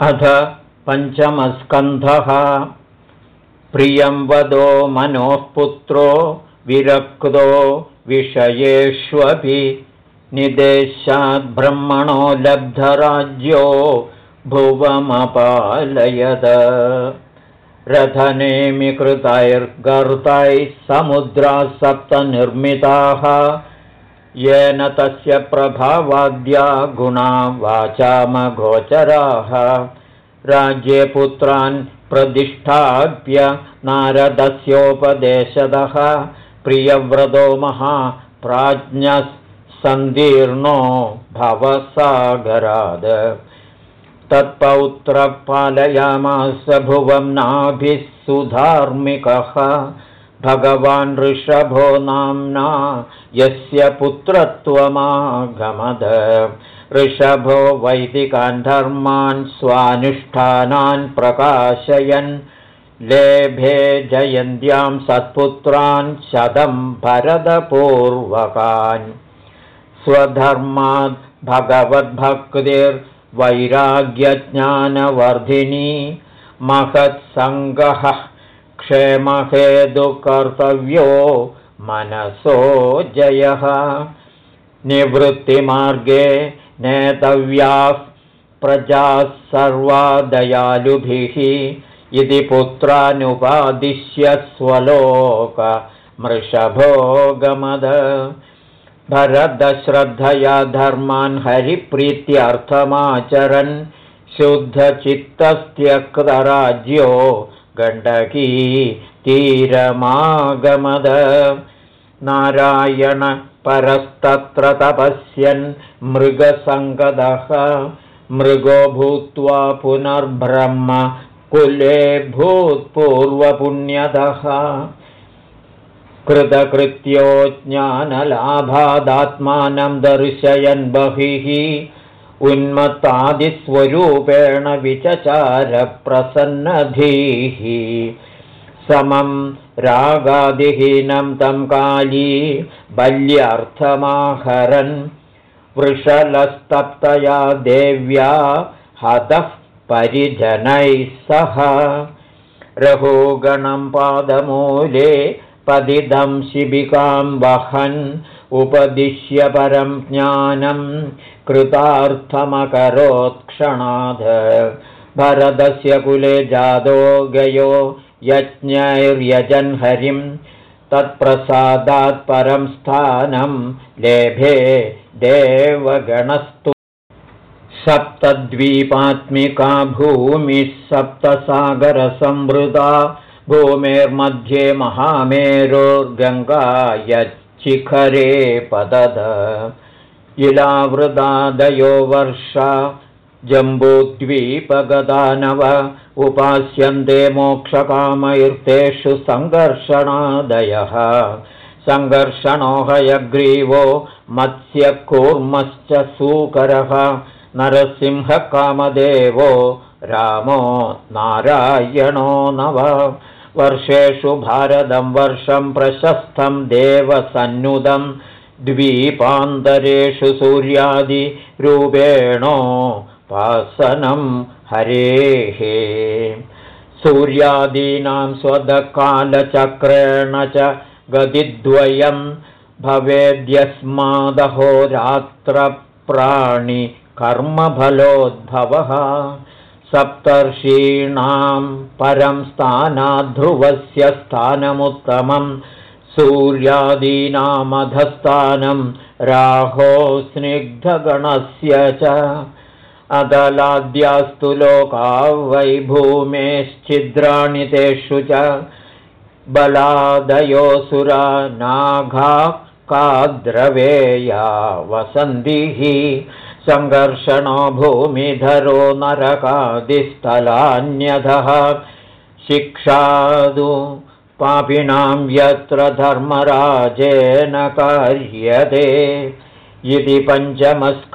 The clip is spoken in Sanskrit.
अथ पञ्चमस्कन्धः। प्रियं वदो मनोः पुत्रो विरक्तो विषयेष्वपि। निदेशाद्ब्रह्मणो लब्धराज्यो भुवमपालयद। रथनेमिकृतैर्गर्तैः समुद्राः सप्तनिर्मिताः येन तस्य प्रभावाद्या गुणा वाचामगोचराः। राज्ये पुत्रान् प्रतिष्ठाप्य नारदस्योपदेशदः। प्रियव्रतो महाप्राज्ञः भवसागराद तत्पौत्रः पालयामास भुवं नाभिः सुधार्मिकः भगवान् ऋषभो नाम्ना यस्य पुत्रत्वमागमद। ऋषभो वैदिकान् धर्मान् स्वानुष्ठानान् प्रकाशयन्। लेभे जयन्त्यां सत्पुत्रान् शतं भरदपूर्वकान् स्वधर्माद् भगवद्भक्तिर्वैराग्यज्ञानवर्धिनी। महत्सङ्गः क्षेमहेदुकर्तव्यो मनसो जयः। निवृत्तिमार्गे नेतव्याः प्रजाः सर्वा दयालुभिः इति पुत्रानुपादिश्य स्वलोकमृषभोगमद भरदश्रद्धया धर्मान् हरिप्रीत्यर्थमाचरन्। शुद्धचित्तस्त्यक्तराज्यो गण्डकी तीरमागमद। नारायण परस्तत्र तपस्यन् मृगसङ्गदः। मृगो भूत्वा पुनर्ब्रह्म कुले भूत्पूर्वपुण्यदः कृतकृत्यो ज्ञानलाभादात्मानं दर्शयन् बहिः उन्मत्तादिस्वरूपेण विचचारप्रसन्नधीः। समं रागादिहीनं तं काली बल्यर्थमाहरन्। वृषलस्तप्तया देव्या हतः परिजनैः सह। रघुगणं पादमूले पदिदं शिबिकां वहन् उपदिश्य परं ज्ञानं कृतार्थमकरोत्क्षणाद भरतस्य कुले जादो गयो यज्ञैर्यजन् हरिं तत्प्रसादात् परं स्थानं लेभे देवगणस्तु। सप्तद्वीपात्मिका भूमिः सप्तसागरसंवृता भूमेर्मध्ये पदद इलावृदादयो वर्षा जम्बूद्वीपगदानव उपास्यन्ते मोक्षकामैर्तेषु सङ्घर्षणादयः। सङ्घर्षणो हयग्रीवो मत्स्यकूर्मश्च सूकरः नरसिंहकामदेवो रामो नारायणो नव वर्षेषु भारतं वर्षं प्रशस्तं देवसन्नुदं द्वीपान्तरेषु सूर्यादिरूपेणोपासनं हरेः। सूर्यादीनां स्वदकालचक्रेण च गतिद्वयं भवेद्यस्मादहोरात्रप्राणिकर्मफलोद्भवः सप्तर्षीणां परं स्थानाद्ध्रुवस्य स्थानमुत्तमं सूर्यादीनामधस्थानं राहो स्निग्धगणस्य च अदलाद्यास्तु लोका वै भूमेश्चिद्राणि तेषु च बलादयोऽसुरा नाघा काद्रवेया वसन्तिः सङ्घर्षणो भूमिधरो नरकादिस्थलान्यधः। शिक्षादु पापिनां यत्र धर्मराजेन कार्यते। इति पञ्चमस्क